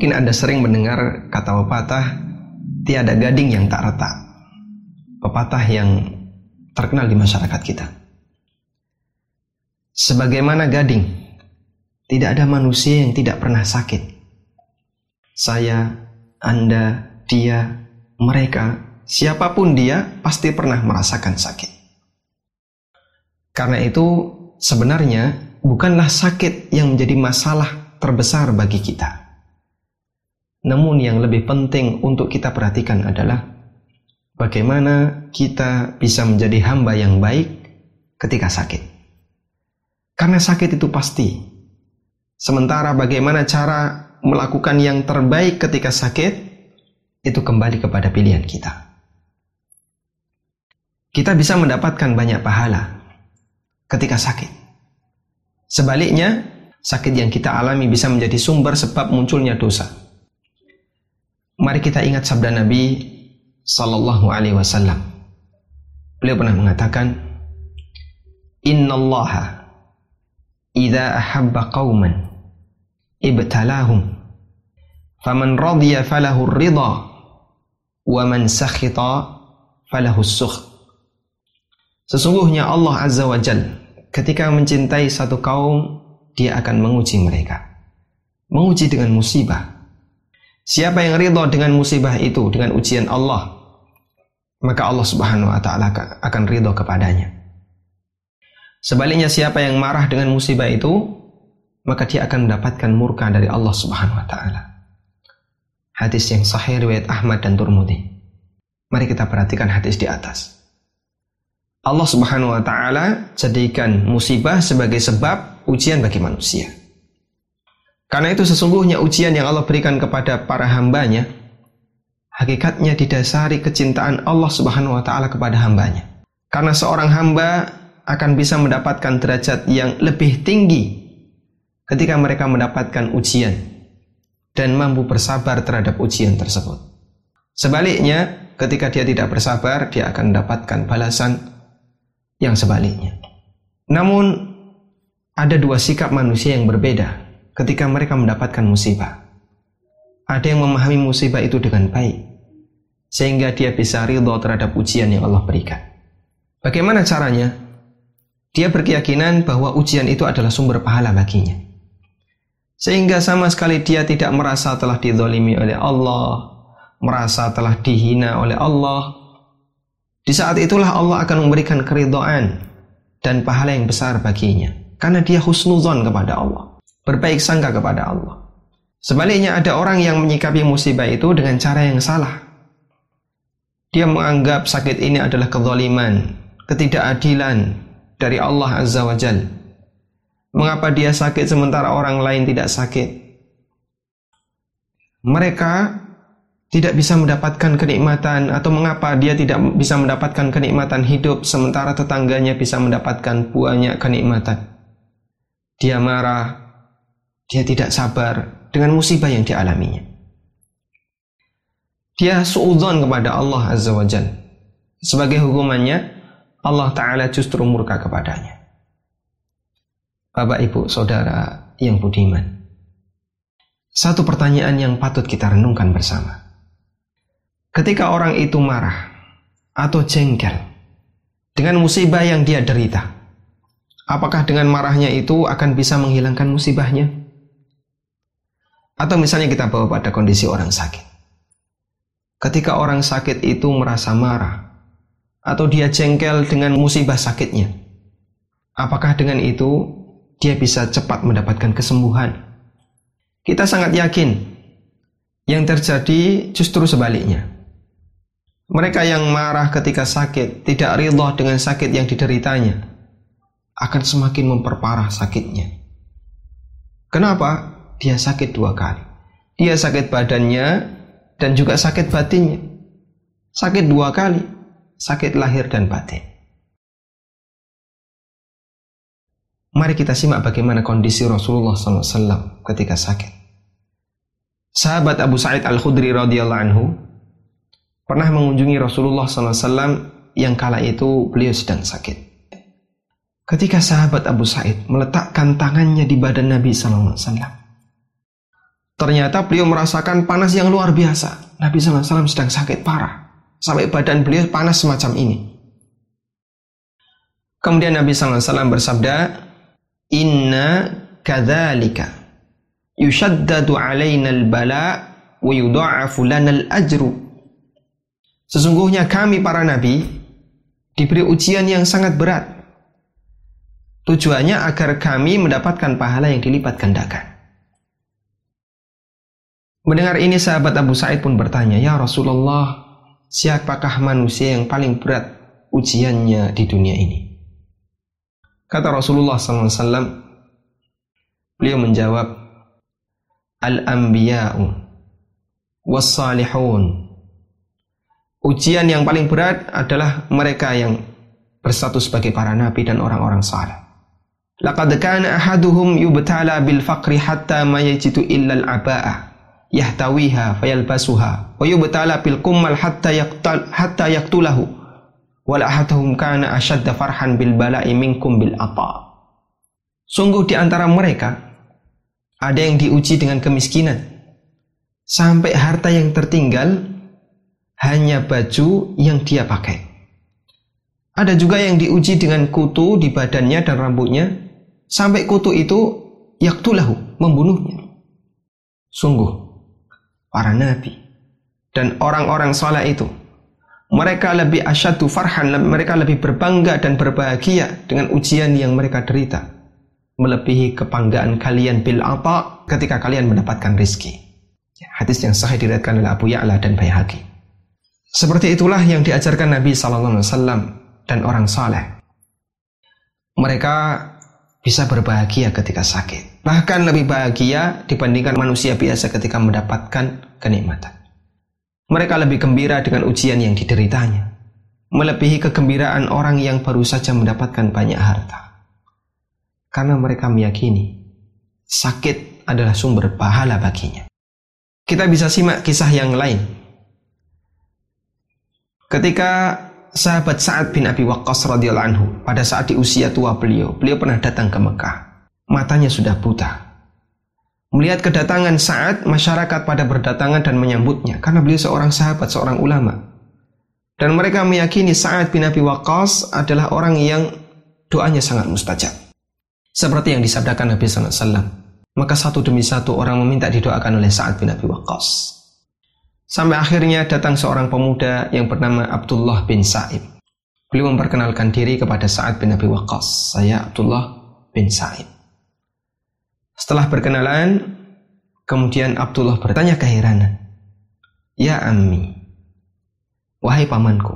Mungkin Anda sering mendengar kata pepatah tiada gading yang tak retak. Pepatah yang terkenal di masyarakat kita. Sebagaimana gading, tidak ada manusia yang tidak pernah sakit. Saya, Anda, dia, mereka, siapa pun dia pasti pernah merasakan sakit. Karena itu sebenarnya bukanlah sakit yang menjadi masalah terbesar bagi kita. Namun yang lebih penting untuk kita perhatikan adalah bagaimana kita bisa menjadi hamba yang baik ketika sakit. Karena sakit itu pasti. Sementara bagaimana cara melakukan yang terbaik ketika sakit itu kembali kepada pilihan kita. Kita bisa mendapatkan banyak pahala ketika sakit. Sebaliknya, sakit yang kita alami bisa menjadi sumber sebab munculnya dosa mari kita ingat sabda Nabi sallallahu alaihi wasallam. Beliau pernah mengatakan, "Inna Allah idza ahabba qauman ibtalahum faman radiya falahu ridha wa man sakhita falahu sukh." Sesungguhnya Allah Azza wa Jal ketika mencintai satu kaum dia akan menguji mereka. Menguji dengan musibah Siapa yang ridho dengan musibah itu, dengan ujian Allah, maka Allah Subhanahu wa taala akan ridho kepadanya. Sebaliknya siapa yang marah dengan musibah itu, maka dia akan mendapatkan murka dari Allah Subhanahu wa taala. Hadis yang sahih riwayat Ahmad dan Turmudi. Mari kita perhatikan hadis di atas. Allah Subhanahu wa taala jadikan musibah sebagai sebab ujian bagi manusia. Karena itu sesungguhnya ujian yang Allah berikan kepada para hambanya, hakikatnya didasari kecintaan Allah Subhanahu wa taala kepada hambanya. Karena seorang hamba akan bisa mendapatkan derajat yang lebih tinggi ketika mereka mendapatkan ujian dan mampu bersabar terhadap ujian tersebut. Sebaliknya, ketika dia tidak bersabar, dia akan mendapatkan balasan yang sebaliknya. Namun, ada dua sikap manusia yang berbeda ketika mereka mendapatkan musibah. Ada yang memahami musibah itu dengan baik, sehingga dia bisa ridho terhadap ujian yang Allah berikan. Bagaimana caranya? Dia berkeyakinan bahwa ujian itu adalah sumber pahala baginya. Sehingga sama sekali dia tidak merasa telah didolimi oleh Allah, merasa telah dihina oleh Allah. Di saat itulah Allah akan memberikan keridoan dan pahala yang besar baginya. Karena dia husnuzon kepada Allah berbaik sangka kepada Allah. Sebaliknya ada orang yang menyikapi musibah itu dengan cara yang salah. Dia menganggap sakit ini adalah kezaliman, ketidakadilan dari Allah Azza wa Jal. Mengapa dia sakit sementara orang lain tidak sakit? Mereka tidak bisa mendapatkan kenikmatan atau mengapa dia tidak bisa mendapatkan kenikmatan hidup sementara tetangganya bisa mendapatkan banyak kenikmatan. Dia marah, dia tidak sabar dengan musibah yang dialaminya. Dia suudzon kepada Allah Azza wa Jal. Sebagai hukumannya, Allah Ta'ala justru murka kepadanya. Bapak, Ibu, Saudara yang budiman. Satu pertanyaan yang patut kita renungkan bersama. Ketika orang itu marah atau jengkel dengan musibah yang dia derita, apakah dengan marahnya itu akan bisa menghilangkan musibahnya? Atau misalnya kita bawa pada kondisi orang sakit. Ketika orang sakit itu merasa marah atau dia jengkel dengan musibah sakitnya, apakah dengan itu dia bisa cepat mendapatkan kesembuhan? Kita sangat yakin yang terjadi justru sebaliknya. Mereka yang marah ketika sakit, tidak ridho dengan sakit yang dideritanya, akan semakin memperparah sakitnya. Kenapa? Dia sakit dua kali. Dia sakit badannya dan juga sakit batinnya. Sakit dua kali, sakit lahir dan batin. Mari kita simak bagaimana kondisi Rasulullah SAW ketika sakit. Sahabat Abu Sa'id Al-Khudri radhiyallahu anhu pernah mengunjungi Rasulullah SAW yang kala itu beliau sedang sakit. Ketika sahabat Abu Sa'id meletakkan tangannya di badan Nabi SAW, Ternyata beliau merasakan panas yang luar biasa. Nabi SAW sedang sakit parah. Sampai badan beliau panas semacam ini. Kemudian Nabi SAW bersabda, Inna kadzalika yushaddadu alaina al-bala wa yudha'afu lana al-ajru. Sesungguhnya kami para nabi diberi ujian yang sangat berat. Tujuannya agar kami mendapatkan pahala yang dilipat gandakan. Mendengar ini sahabat Abu Sa'id pun bertanya, "Ya Rasulullah, siapakah manusia yang paling berat ujiannya di dunia ini?" Kata Rasulullah SAW, beliau menjawab, "Al-anbiya'u was-salihun." Ujian yang paling berat adalah mereka yang berstatus sebagai para nabi dan orang-orang saleh. Laqad kana ahaduhum yubtala bil faqri hatta ma yajidu illa al-aba'ah yahtawiha fayalbasuha wa yubtala bil kummal hatta yaqtal hatta yaqtulahu. Wal ahaduhum kana ashadda farhan bil bala'i minkum bil ata. Sungguh di antara mereka ada yang diuji dengan kemiskinan. Sampai harta yang tertinggal hanya baju yang dia pakai. Ada juga yang diuji dengan kutu di badannya dan rambutnya. Sampai kutu itu yaktulahu membunuhnya. Sungguh para nabi dan orang-orang soleh itu mereka lebih asyadu farhan mereka lebih berbangga dan berbahagia dengan ujian yang mereka derita melebihi kebanggaan kalian bil apa ketika kalian mendapatkan rizki ya, hadis yang sahih diriwayatkan oleh Abu Ya'la dan Baihaqi. Seperti itulah yang diajarkan Nabi SAW dan orang saleh. Mereka bisa berbahagia ketika sakit. Bahkan lebih bahagia dibandingkan manusia biasa ketika mendapatkan kenikmatan. Mereka lebih gembira dengan ujian yang dideritanya. Melebihi kegembiraan orang yang baru saja mendapatkan banyak harta. Karena mereka meyakini sakit adalah sumber pahala baginya. Kita bisa simak kisah yang lain. Ketika sahabat Sa'ad bin Abi Waqqas radhiyallahu anhu pada saat di usia tua beliau, beliau pernah datang ke Mekah. Matanya sudah buta. Melihat kedatangan Sa'ad, masyarakat pada berdatangan dan menyambutnya karena beliau seorang sahabat, seorang ulama. Dan mereka meyakini Sa'ad bin Abi Waqqas adalah orang yang doanya sangat mustajab. Seperti yang disabdakan Nabi SAW. Maka satu demi satu orang meminta didoakan oleh Sa'ad bin Abi Waqqas. Sampai akhirnya datang seorang pemuda yang bernama Abdullah bin Sa'id. Beliau memperkenalkan diri kepada Sa'ad bin Abi Waqqas. Saya Abdullah bin Sa'id. Setelah berkenalan, kemudian Abdullah bertanya keheranan. Ya Ammi, wahai pamanku,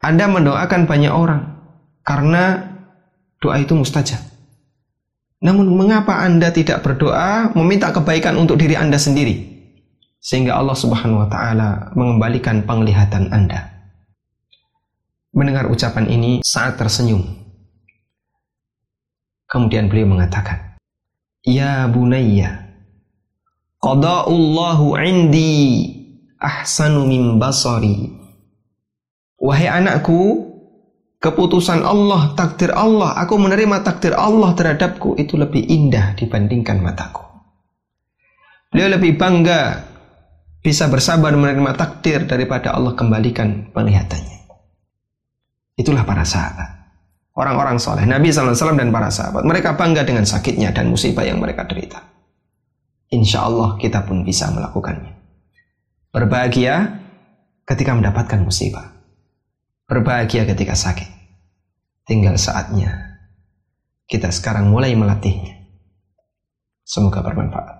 Anda mendoakan banyak orang karena doa itu mustajab. Namun mengapa Anda tidak berdoa meminta kebaikan untuk diri Anda sendiri? Sehingga Allah Subhanahu wa taala mengembalikan penglihatan Anda. Mendengar ucapan ini saat tersenyum. Kemudian beliau mengatakan, "Ya bunayya, qada'ullahu 'indi ahsanu min basari." Wahai anakku, keputusan Allah, takdir Allah, aku menerima takdir Allah terhadapku itu lebih indah dibandingkan mataku. Beliau lebih bangga bisa bersabar menerima takdir daripada Allah kembalikan penglihatannya. Itulah para sahabat. Orang-orang soleh, Nabi SAW dan para sahabat. Mereka bangga dengan sakitnya dan musibah yang mereka derita. Insya Allah kita pun bisa melakukannya. Berbahagia ketika mendapatkan musibah. Berbahagia ketika sakit. Tinggal saatnya kita sekarang mulai melatihnya. Semoga bermanfaat.